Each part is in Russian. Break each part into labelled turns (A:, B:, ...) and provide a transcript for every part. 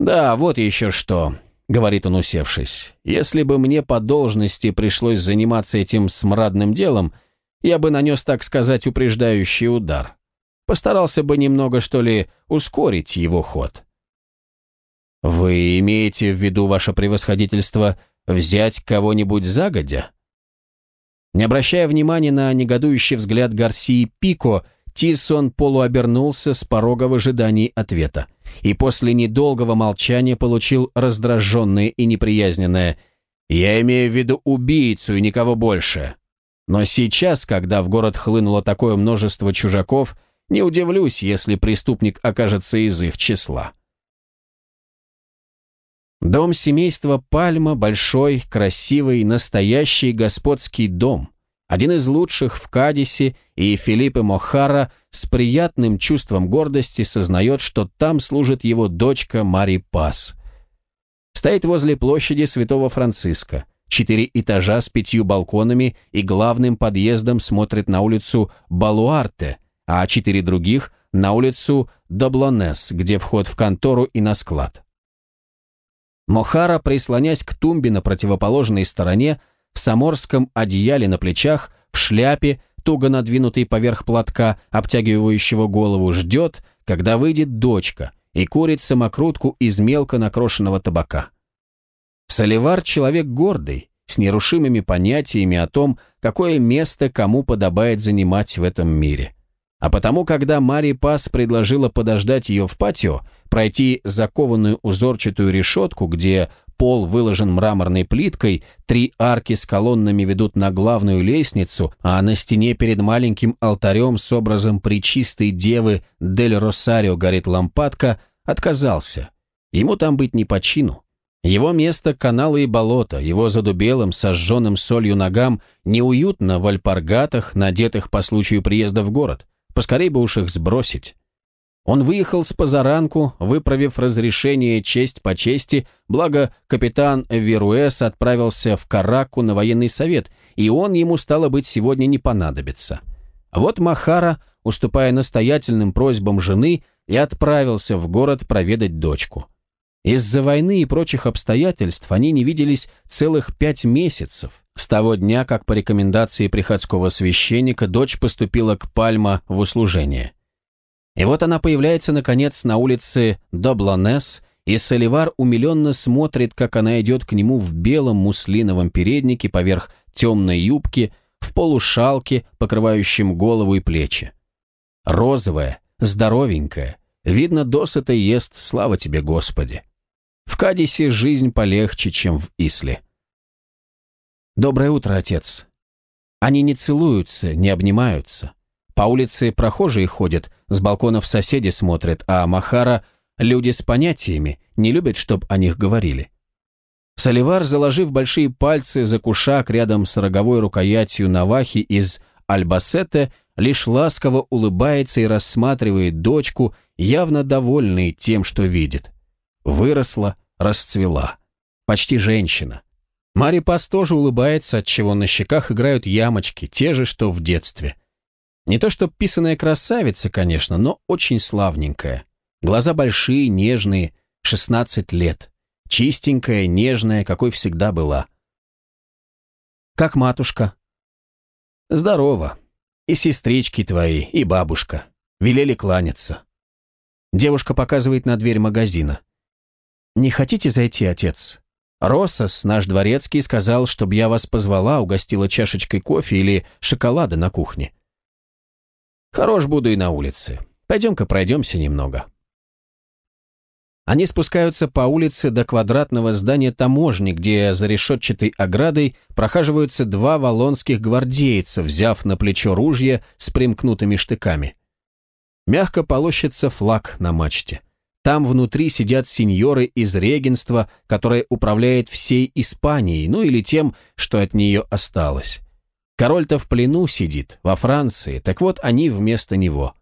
A: «Да, вот еще что», — говорит он, усевшись. «Если бы мне по должности пришлось заниматься этим смрадным делом, я бы нанес, так сказать, упреждающий удар. Постарался бы немного, что ли, ускорить его ход». «Вы имеете в виду, ваше превосходительство, взять кого-нибудь загодя?» Не обращая внимания на негодующий взгляд Гарсии Пико, Тисон полуобернулся с порога в ожидании ответа и после недолгого молчания получил раздраженное и неприязненное «Я имею в виду убийцу и никого больше». Но сейчас, когда в город хлынуло такое множество чужаков, не удивлюсь, если преступник окажется из их числа. Дом семейства Пальма – большой, красивый, настоящий господский дом. Один из лучших в Кадисе, и Филиппе Мохара с приятным чувством гордости сознает, что там служит его дочка Мари Пас. Стоит возле площади Святого Франциска. Четыре этажа с пятью балконами и главным подъездом смотрит на улицу Балуарте, а четыре других – на улицу Доблонес, где вход в контору и на склад. Мохара, прислонясь к тумбе на противоположной стороне, в саморском одеяле на плечах, в шляпе, туго надвинутой поверх платка, обтягивающего голову, ждет, когда выйдет дочка и курит самокрутку из мелко накрошенного табака. Соливар – человек гордый, с нерушимыми понятиями о том, какое место кому подобает занимать в этом мире – а потому, когда Мари Пас предложила подождать ее в патио, пройти закованную узорчатую решетку, где пол выложен мраморной плиткой, три арки с колоннами ведут на главную лестницу, а на стене перед маленьким алтарем с образом причистой девы Дель Росарио горит лампадка, отказался. Ему там быть не по чину. Его место – каналы и болота, его задубелым, сожженным солью ногам неуютно в альпаргатах, надетых по случаю приезда в город. Поскорей бы уж их сбросить. Он выехал с позаранку, выправив разрешение честь по чести, благо капитан Веруэс отправился в Караку на военный совет, и он ему, стало быть, сегодня не понадобится. Вот Махара, уступая настоятельным просьбам жены, и отправился в город проведать дочку. Из-за войны и прочих обстоятельств они не виделись целых пять месяцев, с того дня, как по рекомендации приходского священника дочь поступила к Пальма в услужение. И вот она появляется, наконец, на улице Добланес, и Соливар умиленно смотрит, как она идет к нему в белом муслиновом переднике поверх темной юбки, в полушалке, покрывающем голову и плечи. Розовая, здоровенькая, видно, досыта ест, слава тебе, Господи. В Кадисе жизнь полегче, чем в Исле. «Доброе утро, отец». Они не целуются, не обнимаются. По улице прохожие ходят, с балконов соседи смотрят, а Махара – люди с понятиями, не любят, чтоб о них говорили. Соливар, заложив большие пальцы за кушак рядом с роговой рукоятью Навахи из Альбасете, лишь ласково улыбается и рассматривает дочку, явно довольный тем, что видит. Выросла, расцвела. Почти женщина. Мари Пас тоже улыбается, отчего на щеках играют ямочки, те же, что в детстве. Не то что писаная красавица, конечно, но очень славненькая. Глаза большие, нежные, 16 лет. Чистенькая, нежная, какой всегда была. «Как матушка?» «Здорово. И сестрички твои, и бабушка. Велели кланяться». Девушка показывает на дверь магазина. «Не хотите зайти, отец? Россос, наш дворецкий, сказал, чтобы я вас позвала, угостила чашечкой кофе или шоколада на кухне». «Хорош буду и на улице. Пойдем-ка пройдемся немного». Они спускаются по улице до квадратного здания таможни, где за решетчатой оградой прохаживаются два валонских гвардейца, взяв на плечо ружья с примкнутыми штыками. Мягко полощется флаг на мачте. Там внутри сидят сеньоры из регенства, которое управляет всей Испанией, ну или тем, что от нее осталось. Король-то в плену сидит, во Франции, так вот они вместо него.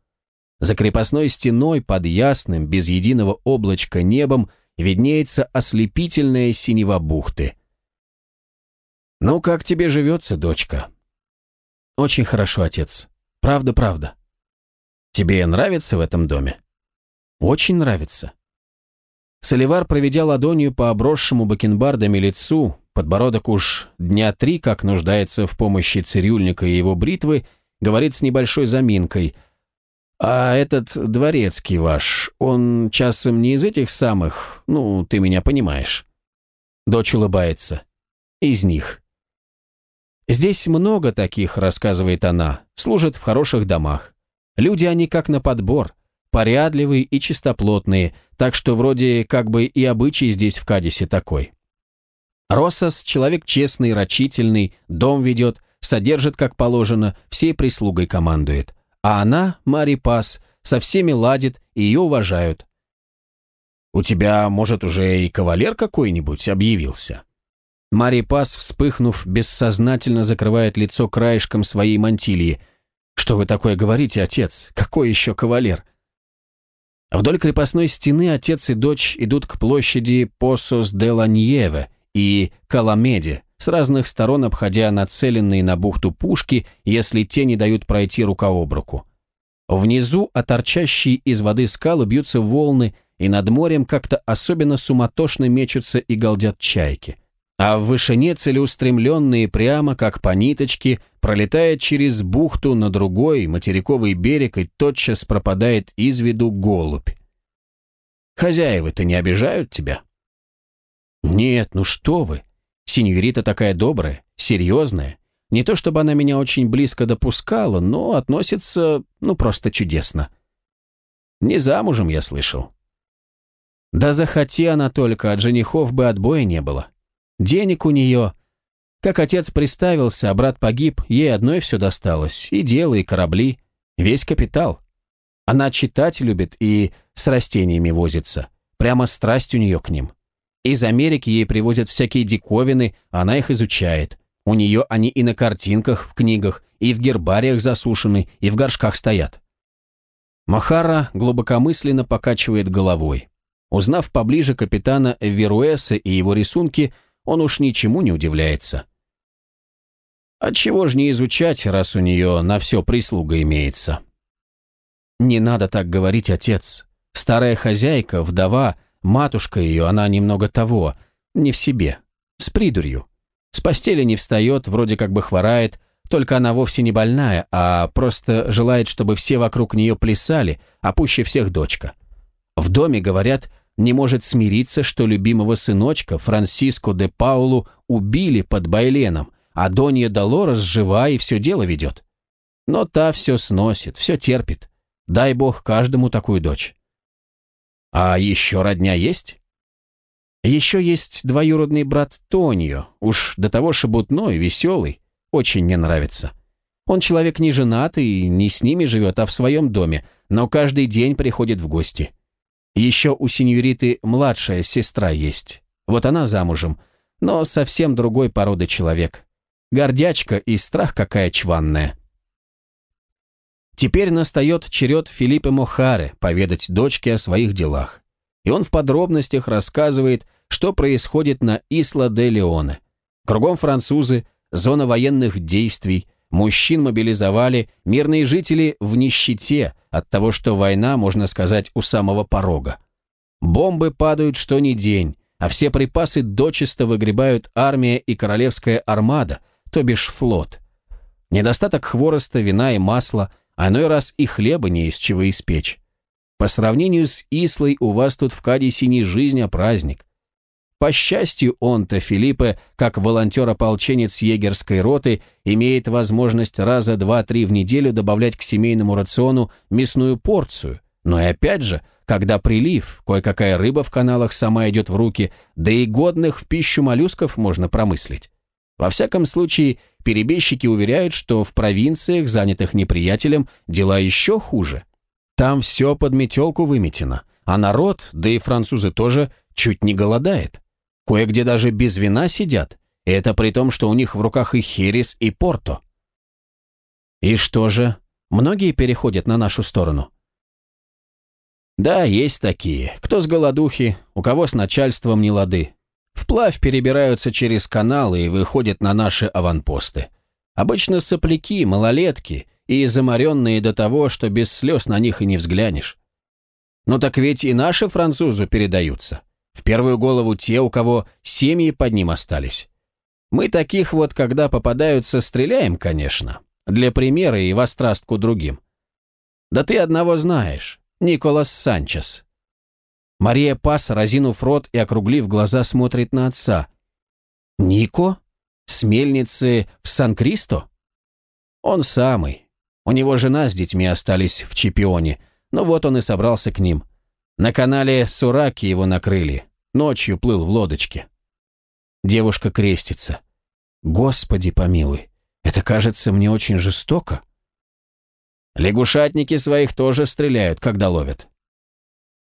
A: За крепостной стеной под ясным, без единого облачка небом виднеется ослепительная синева бухты. «Ну, как тебе живется, дочка?» «Очень хорошо, отец. Правда, правда». «Тебе нравится в этом доме?» Очень нравится. Соливар, проведя ладонью по обросшему бакенбардами лицу, подбородок уж дня три, как нуждается в помощи цирюльника и его бритвы, говорит с небольшой заминкой. «А этот дворецкий ваш, он часом не из этих самых, ну, ты меня понимаешь?» Дочь улыбается. «Из них». «Здесь много таких», — рассказывает она, — «служат в хороших домах. Люди они как на подбор, порядливые и чистоплотные, так что вроде как бы и обычай здесь в Кадисе такой. Росос – человек честный, рачительный, дом ведет, содержит как положено, всей прислугой командует. А она, Мари Пас, со всеми ладит и ее уважают. «У тебя, может, уже и кавалер какой-нибудь объявился?» Мари Пас, вспыхнув, бессознательно закрывает лицо краешком своей мантилии. «Что вы такое говорите, отец? Какой еще кавалер?» Вдоль крепостной стены отец и дочь идут к площади Посос де Ланьеве и Каламеде, с разных сторон обходя нацеленные на бухту пушки, если те не дают пройти рука об руку. Внизу, оторчащие из воды скалы, бьются волны, и над морем как-то особенно суматошно мечутся и галдят чайки – а в вышине целеустремленные прямо, как по ниточке, пролетает через бухту на другой материковый берег и тотчас пропадает из виду голубь. Хозяева-то не обижают тебя? Нет, ну что вы. Синьорита такая добрая, серьезная. Не то чтобы она меня очень близко допускала, но относится, ну, просто чудесно. Не замужем, я слышал. Да захоти она только, от женихов бы отбоя не было. Денег у нее... Как отец приставился, а брат погиб, ей одной все досталось. И дело, и корабли. Весь капитал. Она читать любит и с растениями возится. Прямо страсть у нее к ним. Из Америки ей привозят всякие диковины, она их изучает. У нее они и на картинках, в книгах, и в гербариях засушены, и в горшках стоят. Махара глубокомысленно покачивает головой. Узнав поближе капитана Веруэса и его рисунки, он уж ничему не удивляется. Отчего ж не изучать, раз у нее на все прислуга имеется? Не надо так говорить, отец. Старая хозяйка, вдова, матушка ее, она немного того, не в себе, с придурью. С постели не встает, вроде как бы хворает, только она вовсе не больная, а просто желает, чтобы все вокруг нее плясали, а пуще всех дочка. В доме, говорят, не может смириться, что любимого сыночка Франсиско де Паулу убили под Байленом, а Донья Долорес жива и все дело ведет. Но та все сносит, все терпит. Дай бог каждому такую дочь. А еще родня есть? Еще есть двоюродный брат Тонио, уж до того шебутной, веселый, очень мне нравится. Он человек не женатый и не с ними живет, а в своем доме, но каждый день приходит в гости. Еще у сеньориты младшая сестра есть. Вот она замужем, но совсем другой породы человек. Гордячка и страх какая чванная. Теперь настает черед Филиппа Мохаре поведать дочке о своих делах. И он в подробностях рассказывает, что происходит на Исла де Леоне. Кругом французы, зона военных действий, мужчин мобилизовали, мирные жители в нищете, от того, что война, можно сказать, у самого порога. Бомбы падают что ни день, а все припасы дочисто выгребают армия и королевская армада, то бишь флот. Недостаток хвороста, вина и масла, а иной раз и хлеба не из чего испечь. По сравнению с Ислой у вас тут в Кадисе не жизнь, а праздник. По счастью, он-то, Филиппе, как волонтер-ополченец егерской роты, имеет возможность раза два-три в неделю добавлять к семейному рациону мясную порцию. Но и опять же, когда прилив, кое-какая рыба в каналах сама идет в руки, да и годных в пищу моллюсков можно промыслить. Во всяком случае, перебежчики уверяют, что в провинциях, занятых неприятелем, дела еще хуже. Там все под метелку выметено, а народ, да и французы тоже, чуть не голодает. Кое-где даже без вина сидят, и это при том, что у них в руках и херес, и порто. И что же, многие переходят на нашу сторону? Да, есть такие. Кто с голодухи, у кого с начальством не лады. Вплавь перебираются через каналы и выходят на наши аванпосты. Обычно сопляки, малолетки и заморенные до того, что без слез на них и не взглянешь. Но так ведь и наши французы передаются. В первую голову те, у кого семьи под ним остались. Мы таких вот, когда попадаются, стреляем, конечно. Для примера и в другим. Да ты одного знаешь. Николас Санчес. Мария Пас, разинув рот и округлив глаза, смотрит на отца. «Нико? С мельницы в Сан-Кристо?» «Он самый. У него жена с детьми остались в Чемпионе, но вот он и собрался к ним. На канале Сураки его накрыли. Ночью плыл в лодочке». Девушка крестится. «Господи помилуй, это кажется мне очень жестоко». Лягушатники своих тоже стреляют, когда ловят.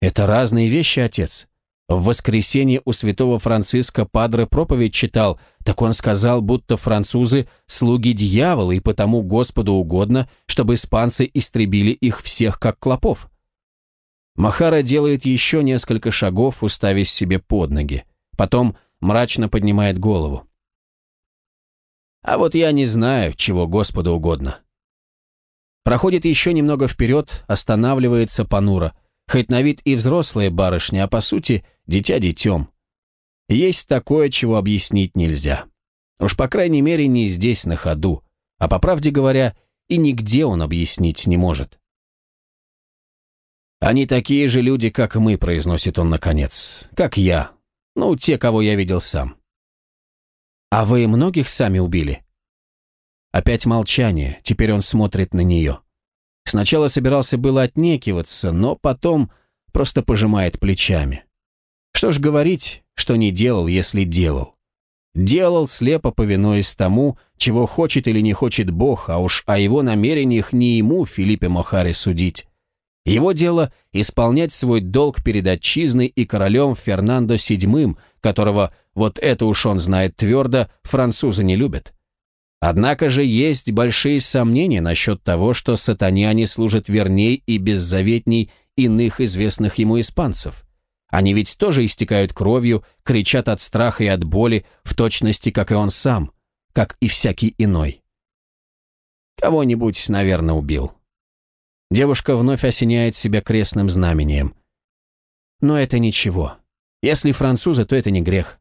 A: Это разные вещи, отец. В воскресенье у святого Франциска Падре проповедь читал, так он сказал, будто французы – слуги дьявола, и потому Господу угодно, чтобы испанцы истребили их всех, как клопов. Махара делает еще несколько шагов, уставясь себе под ноги. Потом мрачно поднимает голову. А вот я не знаю, чего Господу угодно. Проходит еще немного вперед, останавливается понуро. Хоть на вид и взрослая барышня, а по сути дитя детем. Есть такое, чего объяснить нельзя. Уж по крайней мере не здесь на ходу. А по правде говоря, и нигде он объяснить не может. «Они такие же люди, как мы», — произносит он наконец. «Как я. Ну, те, кого я видел сам». «А вы многих сами убили?» Опять молчание, теперь он смотрит на нее. Сначала собирался было отнекиваться, но потом просто пожимает плечами. Что ж говорить, что не делал, если делал. Делал, слепо повинуясь тому, чего хочет или не хочет Бог, а уж о его намерениях не ему, Филиппе Мохаре, судить. Его дело – исполнять свой долг перед отчизной и королем Фернандо VII, которого, вот это уж он знает твердо, французы не любят. Однако же есть большие сомнения насчет того, что сатаняне служат верней и беззаветней иных известных ему испанцев. Они ведь тоже истекают кровью, кричат от страха и от боли, в точности, как и он сам, как и всякий иной. Кого-нибудь, наверное, убил. Девушка вновь осеняет себя крестным знамением. Но это ничего. Если французы, то это не грех.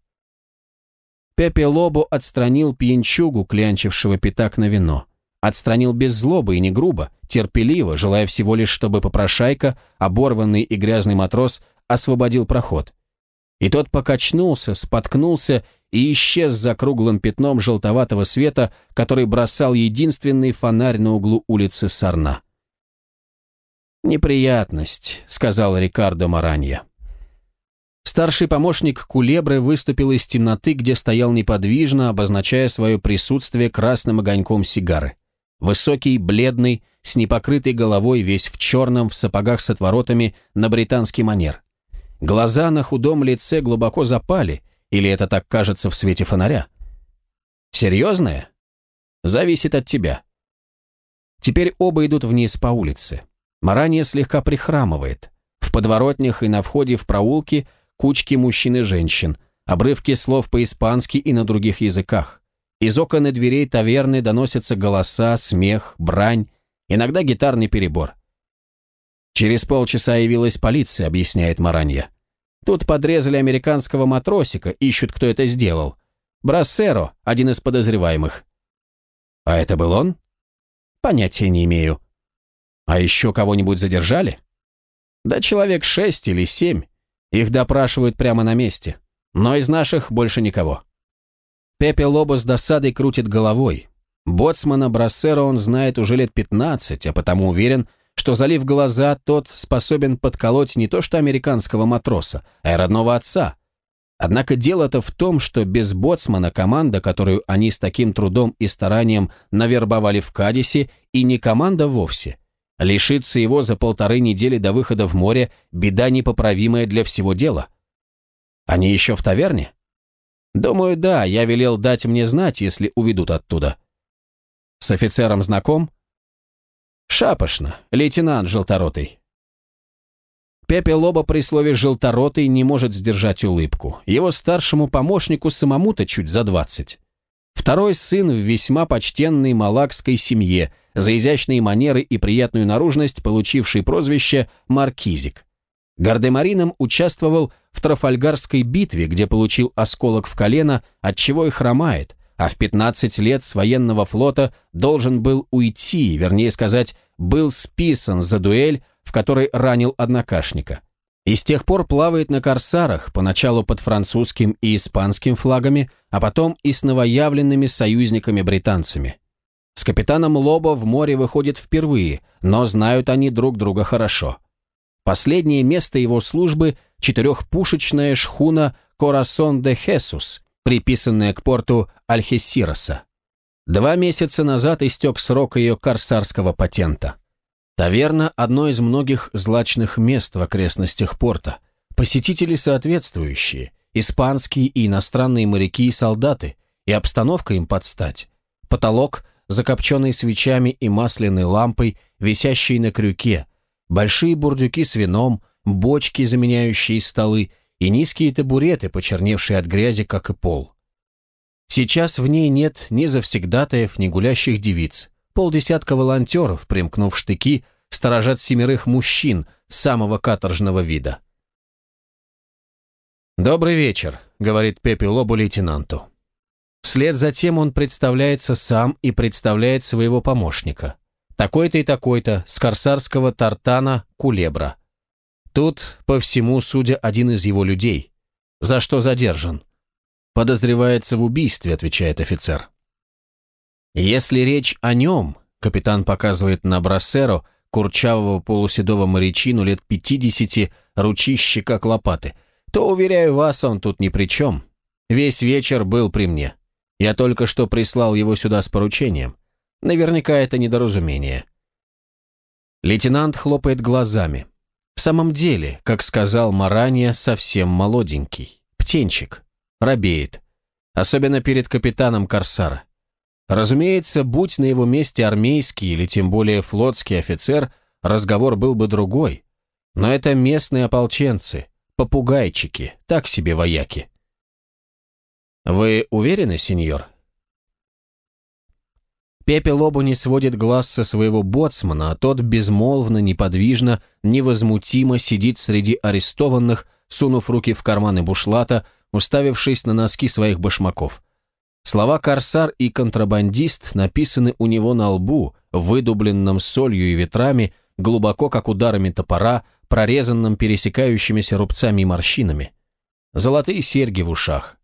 A: Пепе Лобо отстранил пьянчугу, клянчившего пятак на вино. Отстранил без злобы и не грубо, терпеливо, желая всего лишь, чтобы попрошайка, оборванный и грязный матрос, освободил проход. И тот покачнулся, споткнулся и исчез за круглым пятном желтоватого света, который бросал единственный фонарь на углу улицы Сарна. «Неприятность», — сказал Рикардо Маранья. Старший помощник Кулебры выступил из темноты, где стоял неподвижно, обозначая свое присутствие красным огоньком сигары. Высокий, бледный, с непокрытой головой, весь в черном, в сапогах с отворотами, на британский манер. Глаза на худом лице глубоко запали, или это так кажется в свете фонаря? Серьезное? Зависит от тебя. Теперь оба идут вниз по улице. Маранья слегка прихрамывает. В подворотнях и на входе в проулки – кучки мужчин и женщин, обрывки слов по-испански и на других языках. Из окон и дверей таверны доносятся голоса, смех, брань, иногда гитарный перебор. «Через полчаса явилась полиция», — объясняет Маранья. «Тут подрезали американского матросика, ищут, кто это сделал. Брассеро, один из подозреваемых». «А это был он?» «Понятия не имею». «А еще кого-нибудь задержали?» «Да человек шесть или семь. Их допрашивают прямо на месте. Но из наших больше никого. Пепе Лобо с досадой крутит головой. Боцмана Брассера он знает уже лет 15, а потому уверен, что, залив глаза, тот способен подколоть не то что американского матроса, а и родного отца. Однако дело-то в том, что без боцмана команда, которую они с таким трудом и старанием навербовали в Кадисе, и не команда вовсе – Лишиться его за полторы недели до выхода в море – беда непоправимая для всего дела. Они еще в таверне? Думаю, да, я велел дать мне знать, если уведут оттуда. С офицером знаком? Шапошно, лейтенант желторотый. Пепе Лоба при слове «желторотый» не может сдержать улыбку. Его старшему помощнику самому-то чуть за двадцать. Второй сын в весьма почтенной малакской семье – за изящные манеры и приятную наружность, получивший прозвище «Маркизик». Гардемарином участвовал в Трафальгарской битве, где получил осколок в колено, от чего и хромает, а в 15 лет с военного флота должен был уйти, вернее сказать, был списан за дуэль, в которой ранил однокашника. И с тех пор плавает на корсарах, поначалу под французским и испанским флагами, а потом и с новоявленными союзниками-британцами. С капитаном Лобо в море выходит впервые, но знают они друг друга хорошо. Последнее место его службы – четырехпушечная шхуна «Корасон де Хесус», приписанная к порту Альхесироса. Два месяца назад истек срок ее корсарского патента. Таверна – одно из многих злачных мест в окрестностях порта. Посетители соответствующие, испанские и иностранные моряки и солдаты, и обстановка им подстать. Потолок, закопченный свечами и масляной лампой, висящий на крюке, большие бурдюки с вином, бочки, заменяющие столы, и низкие табуреты, почерневшие от грязи, как и пол. Сейчас в ней нет ни завсегдатаев, ни гулящих девиц. Полдесятка волонтеров, примкнув штыки, сторожат семерых мужчин самого каторжного вида. «Добрый вечер», — говорит Пепе Лобу лейтенанту. Вслед за тем он представляется сам и представляет своего помощника. Такой-то и такой-то, с корсарского тартана Кулебра. Тут, по всему, судя, один из его людей. За что задержан? Подозревается в убийстве, отвечает офицер. Если речь о нем, капитан показывает на Брассеро, курчавого полуседого морячину лет пятидесяти, ручище как лопаты, то, уверяю вас, он тут ни при чем. Весь вечер был при мне. Я только что прислал его сюда с поручением. Наверняка это недоразумение. Лейтенант хлопает глазами. В самом деле, как сказал Маранья, совсем молоденький. Птенчик. Робеет. Особенно перед капитаном Корсара. Разумеется, будь на его месте армейский или тем более флотский офицер, разговор был бы другой. Но это местные ополченцы, попугайчики, так себе вояки. «Вы уверены, сеньор?» Пепе Лобу не сводит глаз со своего боцмана, а тот безмолвно, неподвижно, невозмутимо сидит среди арестованных, сунув руки в карманы бушлата, уставившись на носки своих башмаков. Слова «корсар» и «контрабандист» написаны у него на лбу, выдубленном солью и ветрами, глубоко, как ударами топора, прорезанным пересекающимися рубцами и морщинами. Золотые серьги в ушах.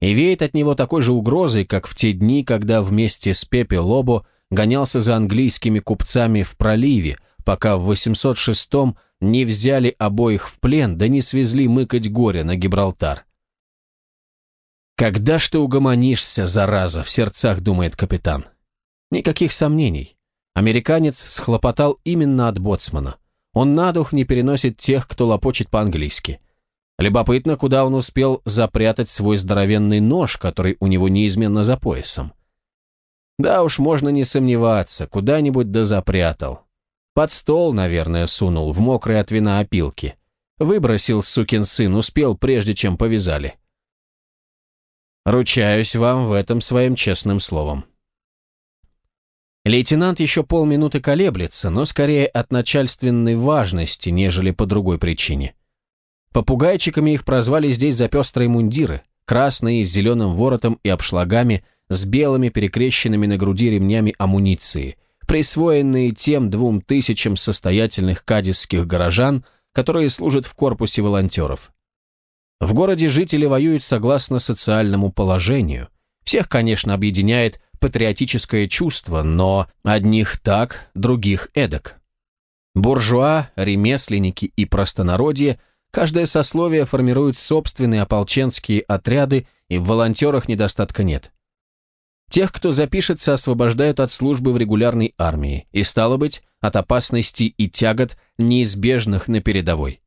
A: И веет от него такой же угрозой, как в те дни, когда вместе с Пепе Лобо гонялся за английскими купцами в проливе, пока в 806-м не взяли обоих в плен, да не свезли мыкать горе на Гибралтар. «Когда ж ты угомонишься, зараза?» — в сердцах думает капитан. Никаких сомнений. Американец схлопотал именно от боцмана. Он на дух не переносит тех, кто лопочет по-английски. Любопытно, куда он успел запрятать свой здоровенный нож, который у него неизменно за поясом. Да уж, можно не сомневаться, куда-нибудь да запрятал. Под стол, наверное, сунул, в мокрые от вина опилки. Выбросил, сукин сын, успел, прежде чем повязали. Ручаюсь вам в этом своим честным словом. Лейтенант еще полминуты колеблется, но скорее от начальственной важности, нежели по другой причине. Попугайчиками их прозвали здесь за пестрые мундиры, красные с зеленым воротом и обшлагами, с белыми перекрещенными на груди ремнями амуниции, присвоенные тем двум тысячам состоятельных кадисских горожан, которые служат в корпусе волонтеров. В городе жители воюют согласно социальному положению. Всех, конечно, объединяет патриотическое чувство, но одних так, других эдак. Буржуа, ремесленники и простонародье – Каждое сословие формирует собственные ополченские отряды, и в волонтерах недостатка нет. Тех, кто запишется, освобождают от службы в регулярной армии, и, стало быть, от опасностей и тягот, неизбежных на передовой.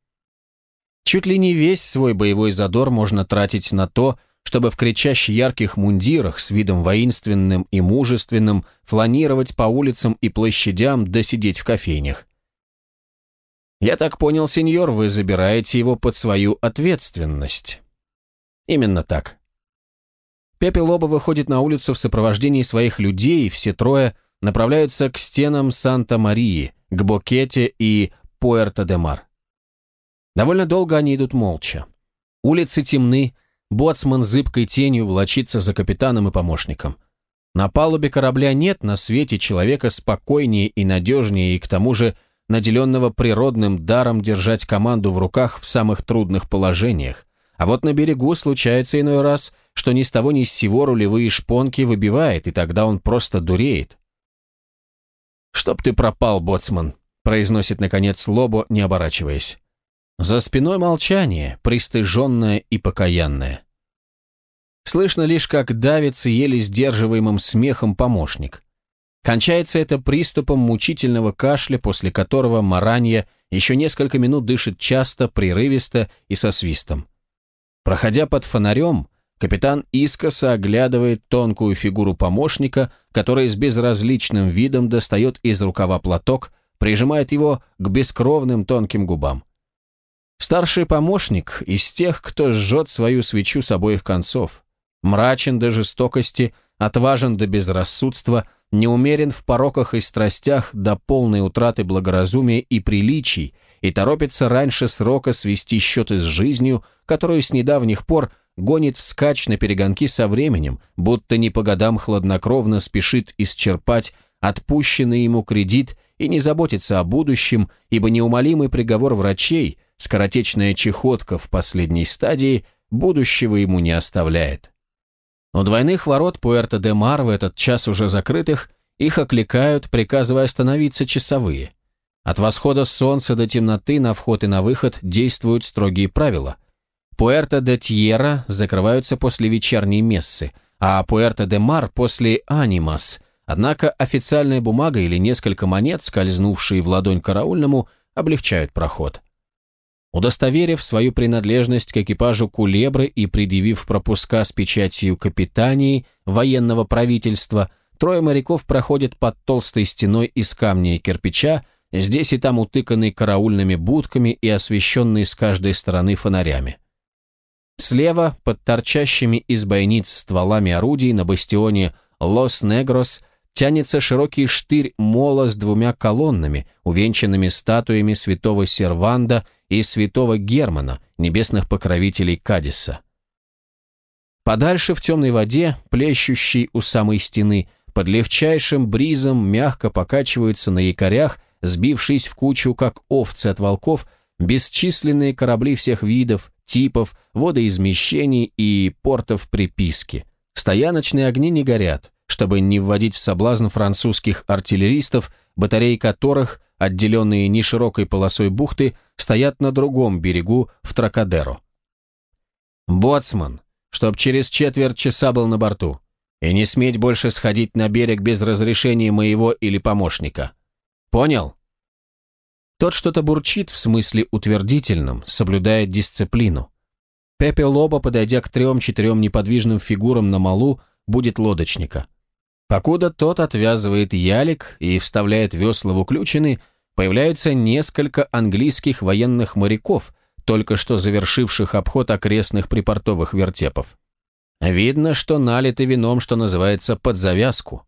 A: Чуть ли не весь свой боевой задор можно тратить на то, чтобы в кричащих ярких мундирах с видом воинственным и мужественным фланировать по улицам и площадям да сидеть в кофейнях. «Я так понял, сеньор, вы забираете его под свою ответственность». «Именно так». Пепе Лоба выходит на улицу в сопровождении своих людей, и все трое направляются к стенам Санта-Марии, к Бокете и Пуэрто-де-Мар. Довольно долго они идут молча. Улицы темны, боцман зыбкой тенью влочится за капитаном и помощником. На палубе корабля нет на свете человека спокойнее и надежнее, и к тому же наделенного природным даром держать команду в руках в самых трудных положениях. А вот на берегу случается иной раз, что ни с того ни с сего рулевые шпонки выбивает, и тогда он просто дуреет. «Чтоб ты пропал, боцман», — произносит, наконец, Лобо, не оборачиваясь. За спиной молчание, пристыженное и покаянное. Слышно лишь, как давится еле сдерживаемым смехом помощник. Кончается это приступом мучительного кашля, после которого Маранья еще несколько минут дышит часто, прерывисто и со свистом. Проходя под фонарем, капитан искоса оглядывает тонкую фигуру помощника, который с безразличным видом достает из рукава платок, прижимает его к бескровным тонким губам. Старший помощник из тех, кто жжет свою свечу с обоих концов. Мрачен до жестокости, отважен до безрассудства, неумерен в пороках и страстях до полной утраты благоразумия и приличий, и торопится раньше срока свести счеты с жизнью, которую с недавних пор гонит вскачь на перегонки со временем, будто не по годам хладнокровно спешит исчерпать отпущенный ему кредит и не заботится о будущем, ибо неумолимый приговор врачей, скоротечная чехотка в последней стадии, будущего ему не оставляет. У двойных ворот Пуэрто-де-Мар в этот час уже закрытых их окликают, приказывая остановиться часовые. От восхода солнца до темноты на вход и на выход действуют строгие правила. Пуэрто-де-Тьерра закрываются после вечерней мессы, а Пуэрто-де-Мар после анимас. Однако официальная бумага или несколько монет, скользнувшие в ладонь караульному, облегчают проход. Удостоверив свою принадлежность к экипажу Кулебры и предъявив пропуска с печатью капитании военного правительства, трое моряков проходят под толстой стеной из камня и кирпича, здесь и там утыканный караульными будками и освещенный с каждой стороны фонарями. Слева, под торчащими из бойниц стволами орудий на бастионе Лос-Негрос, тянется широкий штырь мола с двумя колоннами, увенчанными статуями святого Серванда и святого Германа, небесных покровителей Кадиса. Подальше в темной воде, плещущей у самой стены, под легчайшим бризом мягко покачиваются на якорях, сбившись в кучу, как овцы от волков, бесчисленные корабли всех видов, типов, водоизмещений и портов приписки. Стояночные огни не горят, чтобы не вводить в соблазн французских артиллеристов, батареи которых отделенные неширокой полосой бухты, стоят на другом берегу в Тракадеро. «Боцман, чтоб через четверть часа был на борту, и не сметь больше сходить на берег без разрешения моего или помощника. Понял?» Тот что-то бурчит в смысле утвердительном, соблюдает дисциплину. Пепе Лоба, подойдя к трем-четырем неподвижным фигурам на малу, будет лодочника. Покуда тот отвязывает ялик и вставляет весла в уключины, появляются несколько английских военных моряков, только что завершивших обход окрестных припортовых вертепов. Видно, что налиты вином, что называется, под завязку.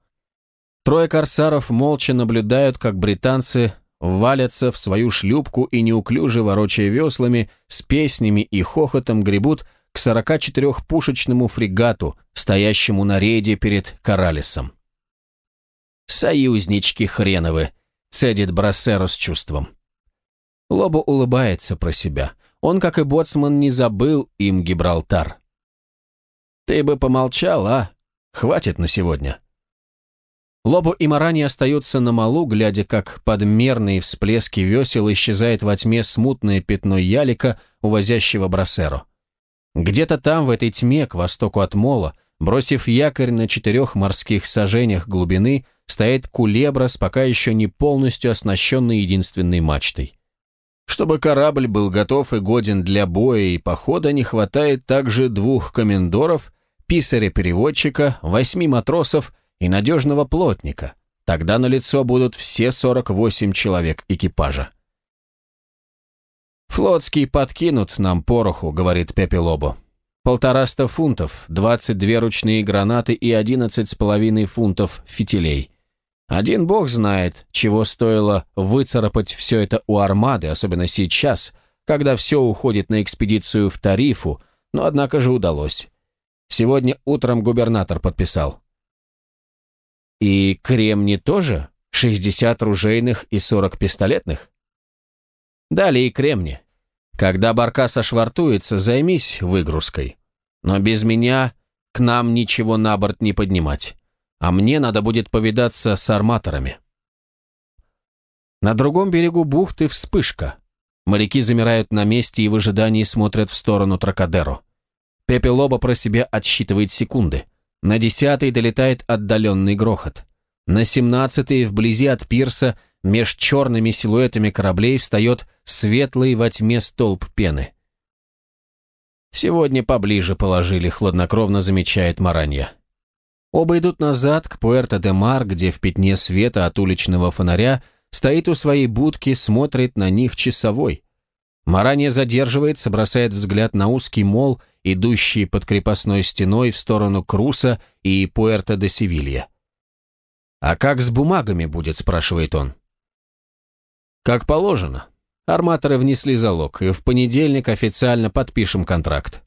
A: Трое корсаров молча наблюдают, как британцы валятся в свою шлюпку и неуклюже ворочая веслами, с песнями и хохотом гребут к 44-пушечному фрегату, стоящему на рейде перед Коралисом. «Союзнички хреновы», — цедит Брассеро с чувством. Лобо улыбается про себя. Он, как и боцман, не забыл им Гибралтар. «Ты бы помолчал, а? Хватит на сегодня». Лобо и Марани остаются на малу, глядя, как под мерные всплески весел исчезает во тьме смутное пятно ялика, увозящего Брассеро. Где-то там, в этой тьме, к востоку от мола, бросив якорь на четырех морских сажениях глубины, стоит кулебра с пока еще не полностью оснащенной единственной мачтой. Чтобы корабль был готов и годен для боя и похода, не хватает также двух комендоров, писаря-переводчика, восьми матросов и надежного плотника. Тогда на лицо будут все 48 человек экипажа. «Флотский подкинут нам пороху», — говорит Пепелобо. «Полтораста фунтов, двадцать две ручные гранаты и одиннадцать с половиной фунтов фитилей. Один бог знает, чего стоило выцарапать все это у армады, особенно сейчас, когда все уходит на экспедицию в Тарифу, но однако же удалось. Сегодня утром губернатор подписал. И Кремни тоже? 60 ружейных и 40 пистолетных? Далее и Кремни. Когда Баркас ошвартуется, займись выгрузкой. Но без меня к нам ничего на борт не поднимать. А мне надо будет повидаться с арматорами. На другом берегу бухты вспышка. Моряки замирают на месте и в ожидании смотрят в сторону Тракадеро. Пепелоба про себя отсчитывает секунды. На десятый долетает отдаленный грохот. На семнадцатый вблизи от пирса меж черными силуэтами кораблей встает светлый во тьме столб пены. Сегодня поближе положили, хладнокровно замечает Маранья. Оба идут назад к Пуэрто-де-Мар, где в пятне света от уличного фонаря стоит у своей будки, смотрит на них часовой. Маранья задерживается, бросает взгляд на узкий мол, идущий под крепостной стеной в сторону Круса и Пуэрто-де-Севилья. «А как с бумагами будет?» – спрашивает он. «Как положено. Арматоры внесли залог, и в понедельник официально подпишем контракт».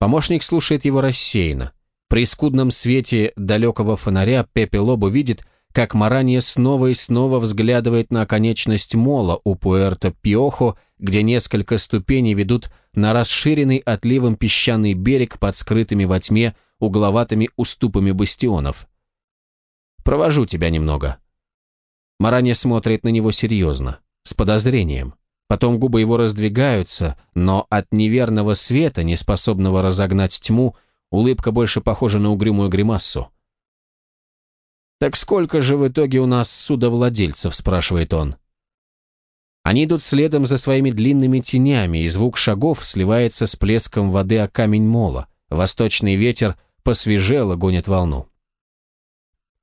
A: Помощник слушает его рассеянно. При скудном свете далекого фонаря Пепе Лобо видит, как Маранья снова и снова взглядывает на оконечность мола у Пуэрто-Пиохо, где несколько ступеней ведут на расширенный отливом песчаный берег под скрытыми во тьме угловатыми уступами бастионов. «Провожу тебя немного». Маранья смотрит на него серьезно, с подозрением. Потом губы его раздвигаются, но от неверного света, не способного разогнать тьму, улыбка больше похожа на угрюмую гримассу. «Так сколько же в итоге у нас судовладельцев?» – спрашивает он. Они идут следом за своими длинными тенями, и звук шагов сливается с плеском воды о камень мола. Восточный ветер посвежело гонит волну.